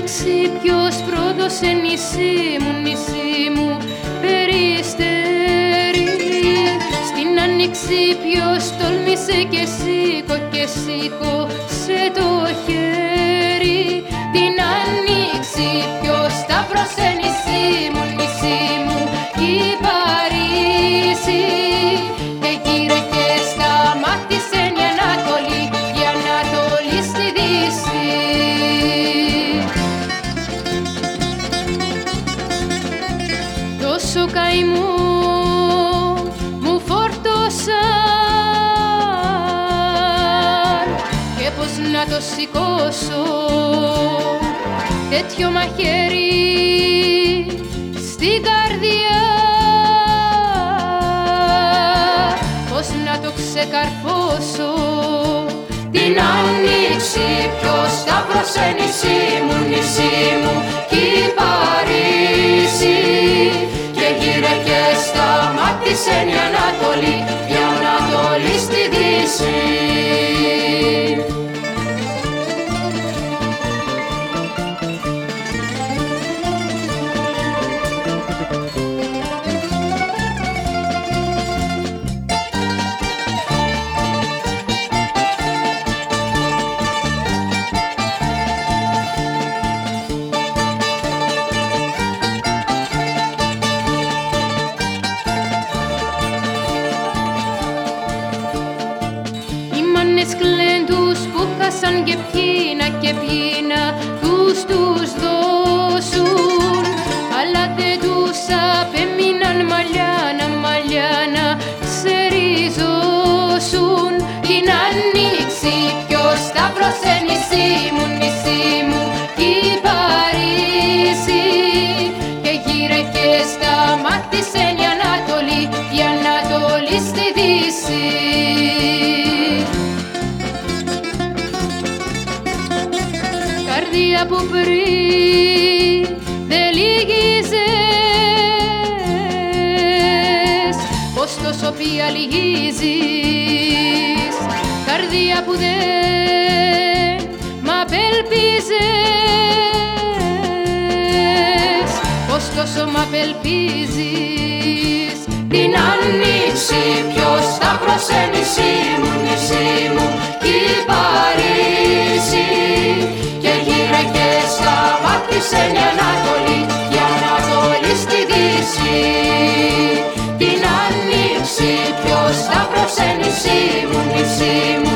άνοιξη ποιος πρόδωσε νησί μου, νησί μου περιστέρι Στην άνοιξη ποιος τόλμησε και σήκω και σήκω σε το χέρι τόσο καημό μου φόρτωσαν και πως να το σηκώσω τέτοιο μαχαίρι στην καρδιά. Πως να το ξεκαρφώσω την άνοιξη ποιος σταύρωσε νησί μου, νησί μου σταμάτησε που χάσαν και πίνα και πίνα τους τους δώσουν. Αλλά δεν τους απέμειναν μαλλιάνα μαλλιάνα ξεριζώσουν. Την άνοιξη ποιος σταύρωσε νησί μου νησί μου η Παρίσι. Και γύρε και σταμάτησε καρδιά που πριν δεν λυγίζες πως τόσο πια λυγίζεις καρδιά που δεν μ' απελπίζες. Πως τόσο μ' απελπίζεις την άνοιξη ποιος θα νησί μου, νησί Σε η Ανατολή για Ανατολή στη Δύση. Την άνοιξη ποιος θα προσένει μου νησί